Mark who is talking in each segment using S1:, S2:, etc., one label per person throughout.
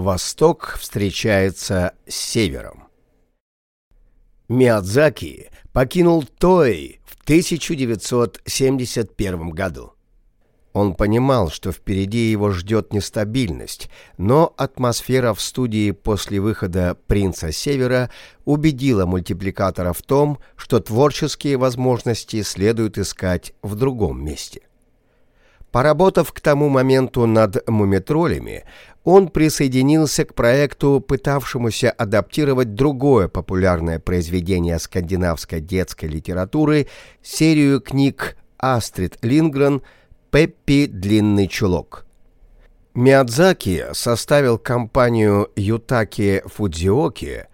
S1: Восток встречается с Севером. Миядзаки покинул Той в 1971 году. Он понимал, что впереди его ждет нестабильность, но атмосфера в студии после выхода «Принца Севера» убедила мультипликатора в том, что творческие возможности следует искать в другом месте. Поработав к тому моменту над «Мумитролями», он присоединился к проекту, пытавшемуся адаптировать другое популярное произведение скандинавской детской литературы, серию книг Астрид Лингрен «Пеппи Длинный чулок». Миядзаки составил компанию Ютаки Фудзиоки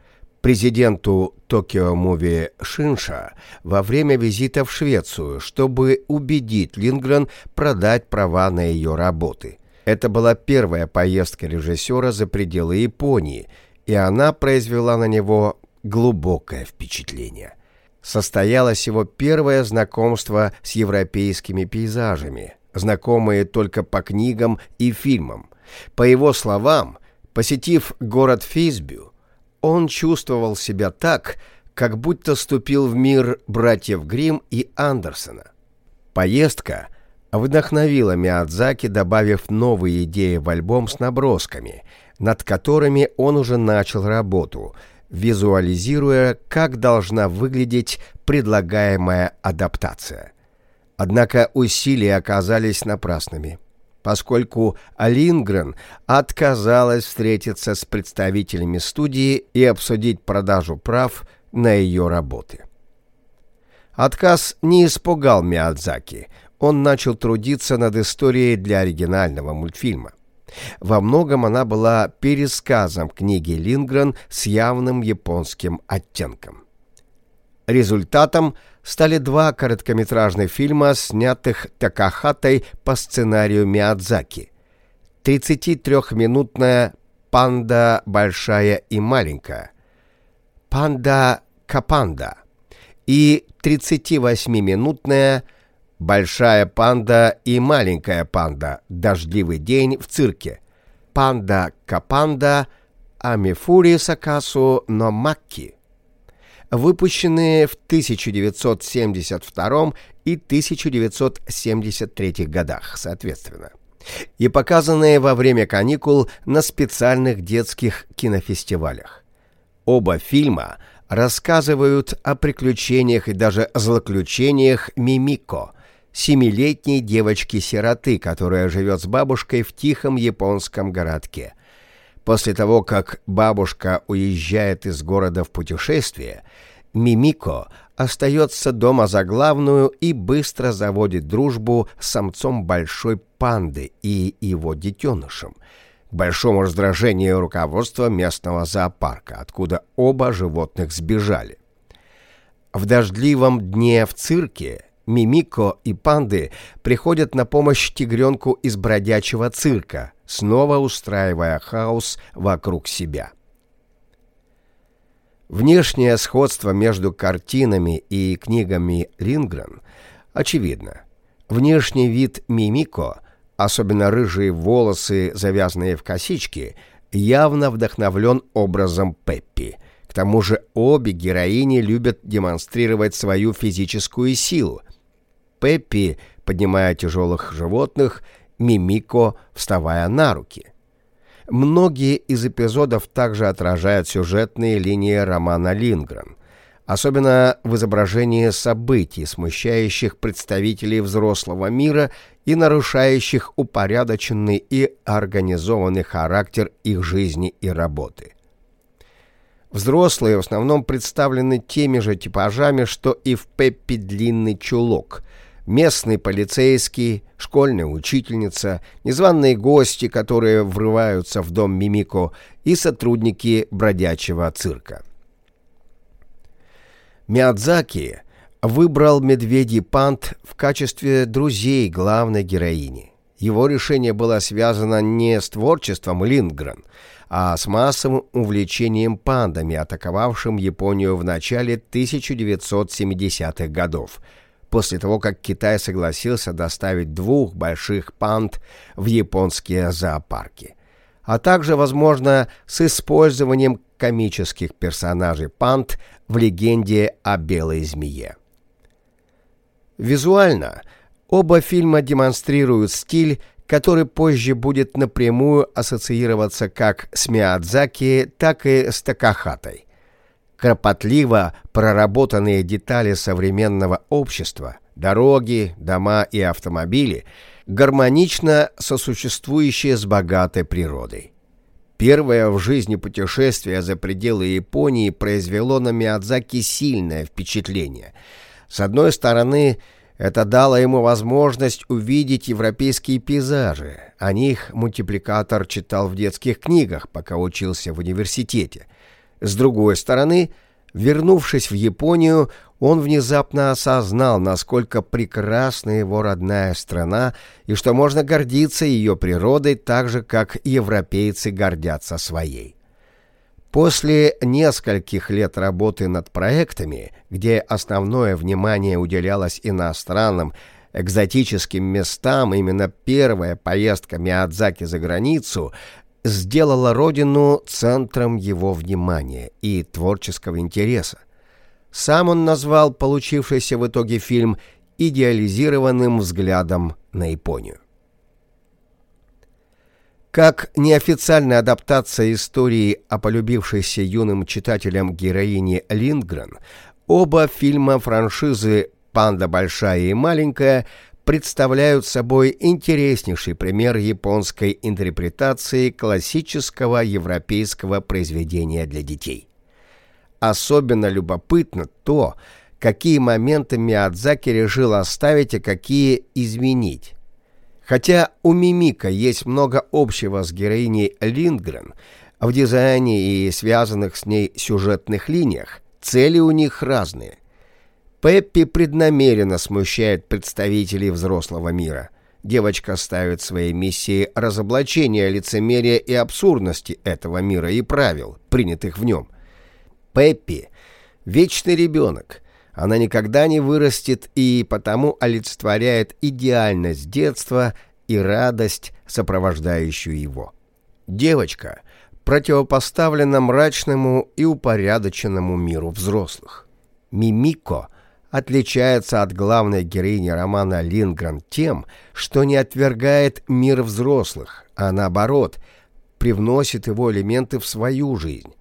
S1: президенту Токио Муви Шинша во время визита в Швецию, чтобы убедить Лингрен продать права на ее работы. Это была первая поездка режиссера за пределы Японии, и она произвела на него глубокое впечатление. Состоялось его первое знакомство с европейскими пейзажами, знакомые только по книгам и фильмам. По его словам, посетив город Фейсбю, он чувствовал себя так, как будто ступил в мир братьев Грим и Андерсона. Поездка вдохновила Миядзаки, добавив новые идеи в альбом с набросками, над которыми он уже начал работу, визуализируя, как должна выглядеть предлагаемая адаптация. Однако усилия оказались напрасными – поскольку Лингрен отказалась встретиться с представителями студии и обсудить продажу прав на ее работы. Отказ не испугал Миядзаки. Он начал трудиться над историей для оригинального мультфильма. Во многом она была пересказом книги Лингрен с явным японским оттенком. Результатом стали два короткометражных фильма, снятых Такахатой по сценарию Миядзаки. 33-минутная «Панда большая и маленькая», «Панда Капанда» и 38-минутная «Большая панда и маленькая панда. Дождливый день в цирке», «Панда Капанда», «Амифури Сакасу но Макки» выпущенные в 1972 и 1973 годах, соответственно, и показанные во время каникул на специальных детских кинофестивалях. Оба фильма рассказывают о приключениях и даже злоключениях Мимико, семилетней девочки-сироты, которая живет с бабушкой в тихом японском городке – После того, как бабушка уезжает из города в путешествие, Мимико остается дома за главную и быстро заводит дружбу с самцом большой панды и его детенышем, к большому раздражению руководства местного зоопарка, откуда оба животных сбежали. В дождливом дне в цирке Мимико и панды приходят на помощь тигренку из бродячего цирка, снова устраивая хаос вокруг себя. Внешнее сходство между картинами и книгами Лингрен очевидно. Внешний вид Мимико, особенно рыжие волосы, завязанные в косички, явно вдохновлен образом Пеппи. К тому же обе героини любят демонстрировать свою физическую силу, Пеппи, поднимая тяжелых животных, Мимико, вставая на руки. Многие из эпизодов также отражают сюжетные линии романа Лингрен, особенно в изображении событий, смущающих представителей взрослого мира и нарушающих упорядоченный и организованный характер их жизни и работы. Взрослые в основном представлены теми же типажами, что и в Пеппи длинный чулок – местный полицейский, школьная учительница, незваные гости, которые врываются в дом Мимико, и сотрудники бродячего цирка. Миядзаки выбрал медведий пант в качестве друзей главной героини. Его решение было связано не с творчеством Лингрен, а с массовым увлечением пандами, атаковавшим Японию в начале 1970-х годов – после того, как Китай согласился доставить двух больших панд в японские зоопарки. а также, возможно, с использованием комических персонажей панд в легенде о белой змее. Визуально оба фильма демонстрируют стиль, который позже будет напрямую ассоциироваться как с Миядзаки, так и с Такахатой. Кропотливо проработанные детали современного общества, дороги, дома и автомобили гармонично сосуществующие с богатой природой. Первое в жизни путешествие за пределы Японии произвело на Миядзаки сильное впечатление. С одной стороны, это дало ему возможность увидеть европейские пейзажи. О них мультипликатор читал в детских книгах, пока учился в университете. С другой стороны, вернувшись в Японию, он внезапно осознал, насколько прекрасна его родная страна и что можно гордиться ее природой так же, как европейцы гордятся своей. После нескольких лет работы над проектами, где основное внимание уделялось иностранным, экзотическим местам, именно первая поездка Миядзаки за границу сделала родину центром его внимания и творческого интереса. Сам он назвал получившийся в итоге фильм идеализированным взглядом на Японию. Как неофициальная адаптация истории о полюбившейся юным читателям героине Линдгрен, оба фильма франшизы «Панда большая и маленькая» представляют собой интереснейший пример японской интерпретации классического европейского произведения для детей. Особенно любопытно то, какие моменты Миядзаки решил оставить, а какие изменить. Хотя у Мимика есть много общего с героиней Линдгрен, в дизайне и связанных с ней сюжетных линиях цели у них разные. Пеппи преднамеренно смущает представителей взрослого мира. Девочка ставит своей миссией разоблачение лицемерия и абсурдности этого мира и правил, принятых в нем. Пеппи – вечный ребенок – она никогда не вырастет и потому олицетворяет идеальность детства и радость, сопровождающую его. Девочка противопоставлена мрачному и упорядоченному миру взрослых. Мимико отличается от главной героини романа Лингрен тем, что не отвергает мир взрослых, а наоборот, привносит его элементы в свою жизнь.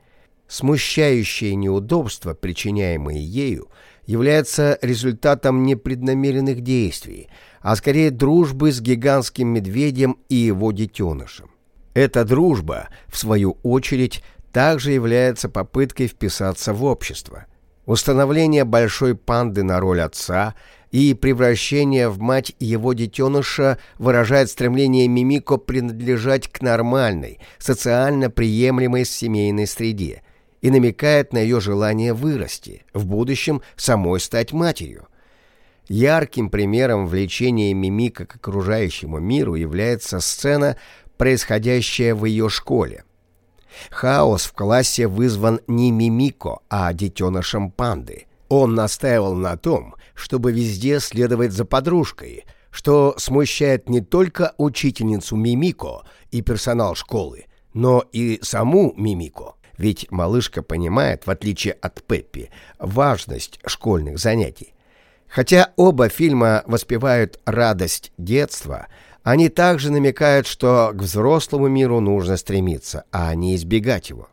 S1: Смущающие неудобства, причиняемые ею, является результатом непреднамеренных действий, а скорее дружбы с гигантским медведем и его детенышем. Эта дружба, в свою очередь, также является попыткой вписаться в общество. Установление большой панды на роль отца и превращение в мать его детеныша выражает стремление Мимико принадлежать к нормальной, социально приемлемой семейной среде, и намекает на ее желание вырасти, в будущем самой стать матерью. Ярким примером влечения Мимика к окружающему миру является сцена, происходящая в ее школе. Хаос в классе вызван не Мимико, а детенышем панды. Он настаивал на том, чтобы везде следовать за подружкой, что смущает не только учительницу Мимико и персонал школы, но и саму Мимико. Ведь малышка понимает, в отличие от Пеппи, важность школьных занятий. Хотя оба фильма воспевают радость детства, они также намекают, что к взрослому миру нужно стремиться, а не избегать его.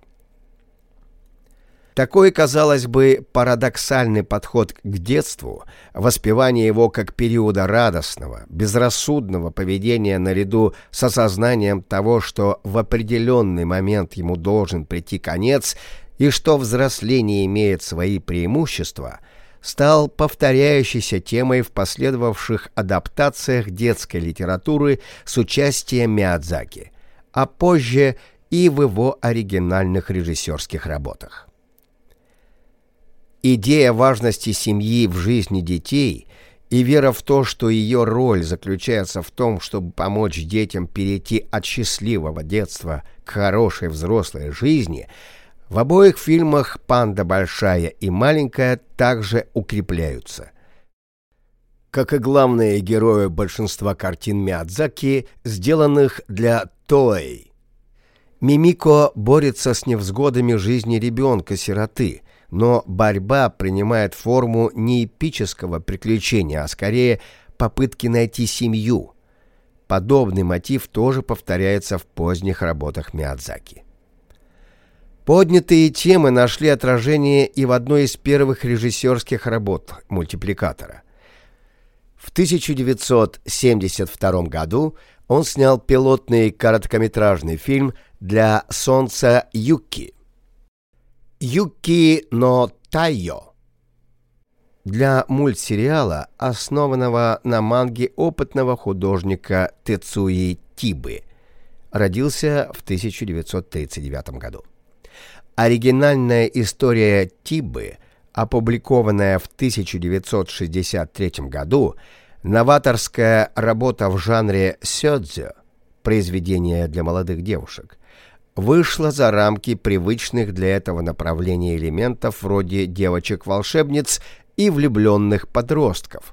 S1: Такой, казалось бы, парадоксальный подход к детству, воспевание его как периода радостного, безрассудного поведения наряду с осознанием того, что в определенный момент ему должен прийти конец и что взросление имеет свои преимущества, стал повторяющейся темой в последовавших адаптациях детской литературы с участием Миядзаки, а позже и в его оригинальных режиссерских работах. Идея важности семьи в жизни детей и вера в то, что ее роль заключается в том, чтобы помочь детям перейти от счастливого детства к хорошей взрослой жизни, в обоих фильмах «Панда большая» и «Маленькая» также укрепляются. Как и главные герои большинства картин Миядзаки, сделанных для Тоэй. Мимико борется с невзгодами жизни ребенка-сироты, но борьба принимает форму не эпического приключения, а скорее попытки найти семью. Подобный мотив тоже повторяется в поздних работах Миядзаки. Поднятые темы нашли отражение и в одной из первых режиссерских работ мультипликатора. В 1972 году он снял пилотный короткометражный фильм для «Солнца Юки» «Юки но Тайо» для мультсериала, основанного на манге опытного художника Тецуи Тибы, родился в 1939 году. Оригинальная история Тибы, опубликованная в 1963 году, новаторская работа в жанре сёдзё, произведение для молодых девушек, вышла за рамки привычных для этого направления элементов вроде девочек-волшебниц и влюбленных подростков,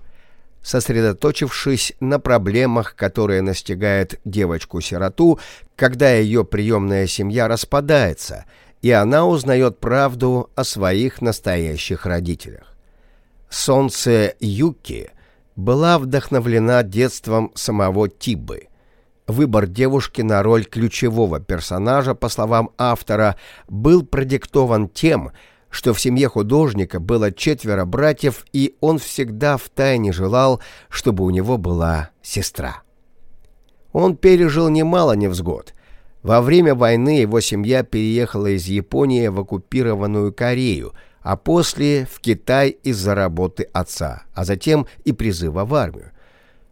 S1: сосредоточившись на проблемах, которые настигают девочку-сироту, когда ее приемная семья распадается – и она узнает правду о своих настоящих родителях. Солнце Юки была вдохновлена детством самого Тибы. Выбор девушки на роль ключевого персонажа, по словам автора, был продиктован тем, что в семье художника было четверо братьев, и он всегда втайне желал, чтобы у него была сестра. Он пережил немало невзгод, во время войны его семья переехала из Японии в оккупированную Корею, а после в Китай из-за работы отца, а затем и призыва в армию.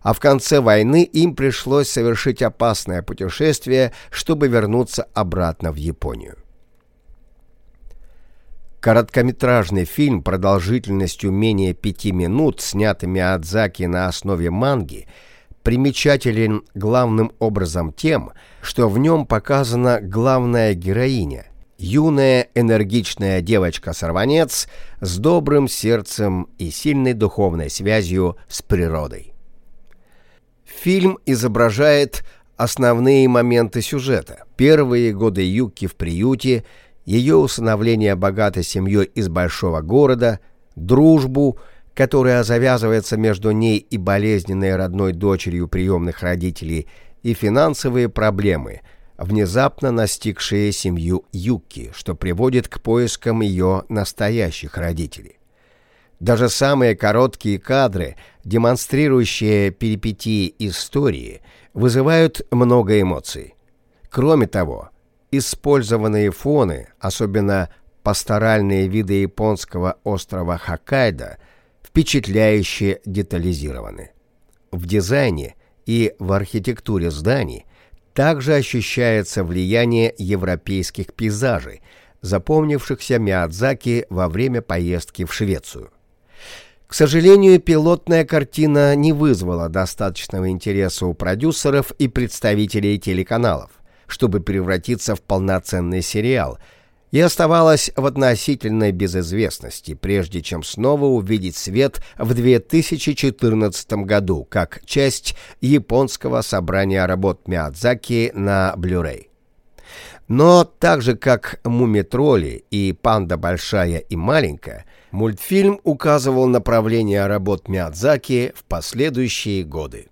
S1: А в конце войны им пришлось совершить опасное путешествие, чтобы вернуться обратно в Японию. Короткометражный фильм продолжительностью менее пяти минут, снятый Миядзаки на основе манги – примечателен главным образом тем, что в нем показана главная героиня, юная энергичная девочка-сорванец с добрым сердцем и сильной духовной связью с природой. Фильм изображает основные моменты сюжета. Первые годы Юки в приюте, ее усыновление богатой семьей из большого города, дружбу – которая завязывается между ней и болезненной родной дочерью приемных родителей, и финансовые проблемы, внезапно настигшие семью Юки, что приводит к поискам ее настоящих родителей. Даже самые короткие кадры, демонстрирующие перипетии истории, вызывают много эмоций. Кроме того, использованные фоны, особенно пасторальные виды японского острова Хоккайдо, впечатляюще детализированы. В дизайне и в архитектуре зданий также ощущается влияние европейских пейзажей, запомнившихся Миядзаки во время поездки в Швецию. К сожалению, пилотная картина не вызвала достаточного интереса у продюсеров и представителей телеканалов, чтобы превратиться в полноценный сериал – и оставалась в относительной безызвестности, прежде чем снова увидеть свет в 2014 году как часть японского собрания работ Миядзаки на Blu-ray. Но так же, как «Мумитроли» и «Панда большая и маленькая», мультфильм указывал направление работ Миядзаки в последующие годы.